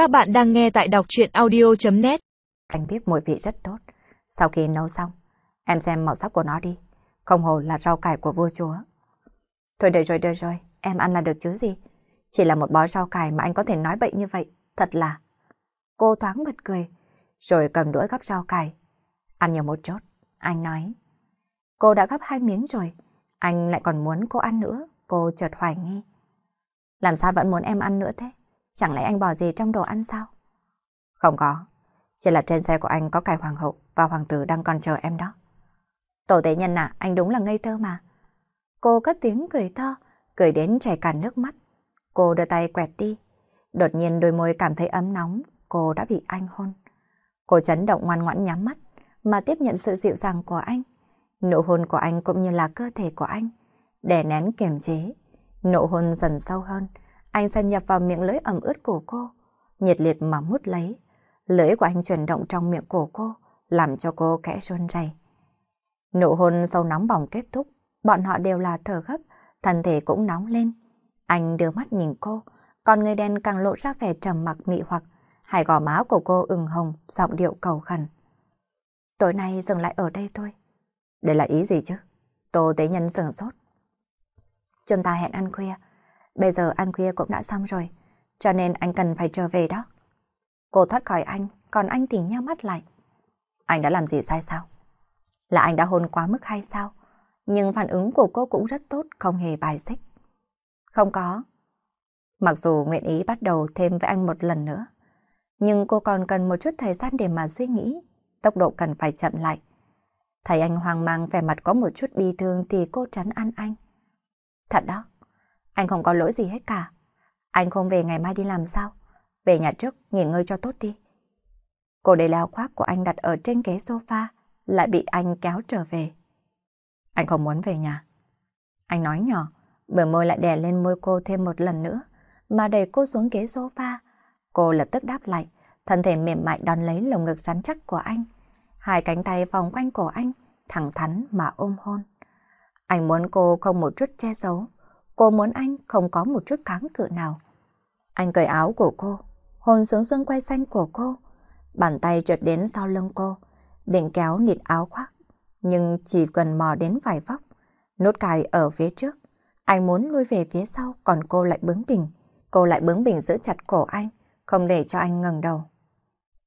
Các bạn đang nghe tại đọc chuyện audio.net Anh biết mùi vị rất tốt. Sau khi nấu xong, em xem màu sắc của nó đi. Không hồ là rau cải của vua chúa. Thôi đợi rồi, đợi rồi, em ăn là được chứ gì. Chỉ là một bó rau cải mà anh có thể nói bệnh như vậy, thật là... Cô thoáng bật cười, rồi cầm đũa gắp rau cải. Ăn nhiều một chút, anh nói. Cô đã gắp hai miếng rồi, anh lại còn muốn cô ăn nữa, cô chợt hoài nghi. Làm sao vẫn muốn em ăn nữa thế? Chẳng lẽ anh bỏ gì trong đồ ăn sao? Không có, chỉ là trên xe của anh có cài hoàng hậu và hoàng tử đang còn chờ em đó. Tổ tế nhân à, anh đúng là ngây thơ mà. Cô cất tiếng cười to, cười đến chảy cả nước mắt. Cô đưa tay quẹt đi. Đột nhiên đôi môi cảm thấy ấm nóng, cô đã bị anh hôn. Cô chấn động ngoan ngoãn nhắm mắt, mà tiếp nhận sự dịu dàng của anh. Nụ hôn của anh cũng như là cơ thể của anh, đè nén kiềm chế. Nụ hôn dần sâu hơn, anh xâm nhập vào miệng lưỡi ẩm ướt của cô, nhiệt liệt mà mút lấy. Lưỡi của anh chuyển động trong miệng của cô, làm cho cô kẽ run rẩy. Nụ hôn sâu nóng bỏng kết thúc, bọn họ đều là thở gấp, thân thể cũng nóng lên. Anh đưa mắt nhìn cô, còn người đen càng lộ ra vẻ trầm mặc mị hoặc, hai gò má của cô ửng hồng, giọng điệu cầu khẩn. Tối nay dừng lại ở đây thôi. Đây là ý gì chứ? Tô Tế Nhân sừng sốt. Chúng ta hẹn ăn khuya. Bây giờ ăn khuya cũng đã xong rồi, cho nên anh cần phải trở về đó. Cô thoát khỏi anh, còn anh thì nhắm mắt lại. Anh đã làm gì sai sao? Là anh đã hôn quá mức hay sao? Nhưng phản ứng của cô cũng rất tốt, không hề bài xích. Không có. Mặc dù nguyện ý bắt đầu thêm với anh một lần nữa, nhưng cô còn cần một chút thời gian để mà suy nghĩ, tốc độ cần phải chậm lại. Thấy anh hoang mang vẻ mặt có một chút bi thương thì cô trấn an anh. Thật đó, anh không có lỗi gì hết cả. Anh không về ngày mai đi làm sao? Về nhà trước, nghỉ ngơi cho tốt đi. Cô để leo khoác của anh đặt ở trên ghế sofa, lại bị anh kéo trở về. Anh không muốn về nhà. Anh nói nhỏ, bờ môi lại đè lên môi cô thêm một lần nữa, mà đẩy cô xuống ghế sofa. Cô lập tức đáp lại, thân thể mềm mại đón lấy lồng ngực rắn chắc của anh. Hai cánh tay vòng quanh cổ anh, thẳng thắn mà ôm hôn. Anh muốn cô không một chút che giấu, Cô muốn anh không có một chút kháng cự nào. Anh cởi áo của cô, hôn sướng sương quay xanh của cô. Bàn tay trượt đến sau lưng cô, định kéo nịt áo khoác. Nhưng chỉ cần mò đến vài vóc, nốt cài ở phía trước. Anh muốn lui về phía sau, còn cô lại bướng bỉnh. Cô lại bướng bỉnh giữ chặt cổ anh, không để cho anh ngẩng đầu.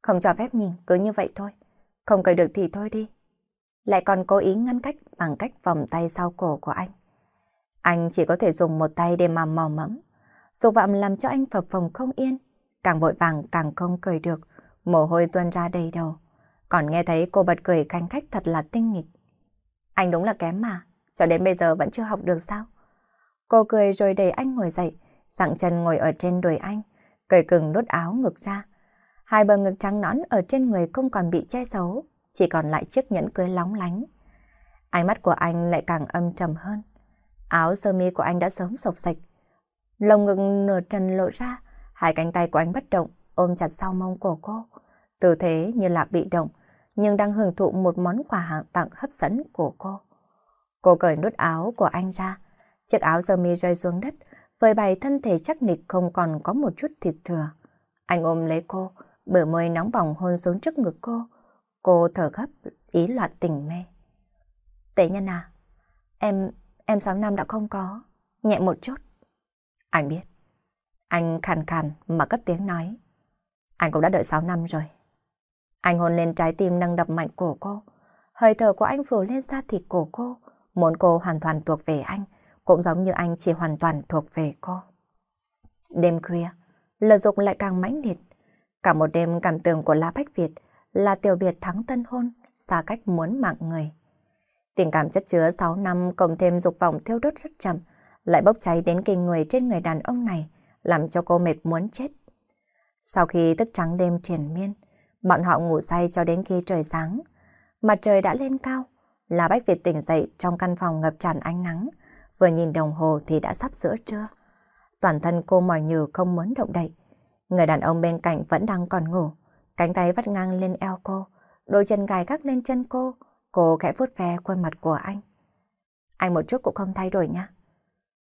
Không cho phép nhìn, cứ như vậy thôi. Không cởi được thì thôi đi. Lại còn cố ý ngăn cách bằng cách vòng tay sau cổ của anh. Anh chỉ có thể dùng một tay để mà mò mẫm. Dục vọng làm cho anh phập phồng không yên. Càng vội vàng, càng không cười được. Mồ hôi tuôn ra đầy đầu. Còn nghe thấy cô bật cười canh khách thật là tinh nghịch. Anh đúng là kém mà. Cho đến bây giờ vẫn chưa học được sao? Cô cười rồi đẩy anh ngồi dậy. Dặng chân ngồi ở trên đùi anh. Cười cừng đốt áo ngực ra. Hai bờ ngực trắng nõn ở trên người không còn bị che giấu. Chỉ còn lại chiếc nhẫn cưới lóng lánh. Ánh mắt của anh lại càng âm trầm hơn. Áo sơ mi của anh đã sớm sộc sạch. Lồng ngực nửa trần lộ ra, hai cánh tay của anh bất động, ôm chặt sau mông của cô. Tư thế như là bị động, nhưng đang hưởng thụ một món quà hạng tặng hấp dẫn của cô. Cô cởi nút áo của anh ra, chiếc áo sơ mi rơi xuống đất, với bày thân thể chắc nịch không còn có một chút thịt thừa. Anh ôm lấy cô, bờ môi nóng bỏng hôn xuống trước ngực cô. Cô thở gấp, ý loạn tình mê. Tệ nhân à, em, em 6 năm đã không có, nhẹ một chút. Anh biết. Anh khàn khàn mà cất tiếng nói. Anh cũng đã đợi 6 năm rồi. Anh hôn lên trái tim nâng đập mạnh của cô. Hơi thở của anh phủ lên da thịt của cô. Muốn cô hoàn toàn thuộc về anh, cũng giống như anh chỉ hoàn toàn thuộc về cô. Đêm khuya, lời dục lại càng mãnh liệt. Cả một đêm cảm tưởng của La Bách Việt là tiểu biệt thắng tân hôn, xa cách muốn mạng người. Tình cảm chất chứa 6 năm cộng thêm dục vọng thiêu đốt rất chậm, lại bốc cháy đến kinh người trên người đàn ông này, làm cho cô mệt muốn chết. Sau khi thức trắng đêm triền miên, bọn họ ngủ say cho đến khi trời sáng. Mặt trời đã lên cao, là Bách Việt tỉnh dậy trong căn phòng ngập tràn ánh nắng, vừa nhìn đồng hồ thì đã sắp giữa trưa. Toàn thân cô mỏi nhừ không muốn động đậy. Người đàn ông bên cạnh vẫn đang còn ngủ, cánh tay vắt ngang lên eo cô, đôi chân gài gác lên chân cô, Cô khẽ vuốt ve khuôn mặt của anh. Anh một chút cũng không thay đổi nhá.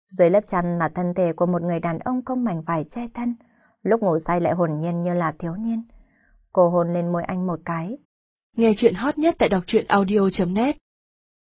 Dưới lớp chăn là thân thể của một người đàn ông không mảnh vải che thân, lúc ngủ say lại hồn nhiên như là thiếu niên. Cô hôn lên môi anh một cái. Nghe chuyện hot nhất tại đọc truyện audio.net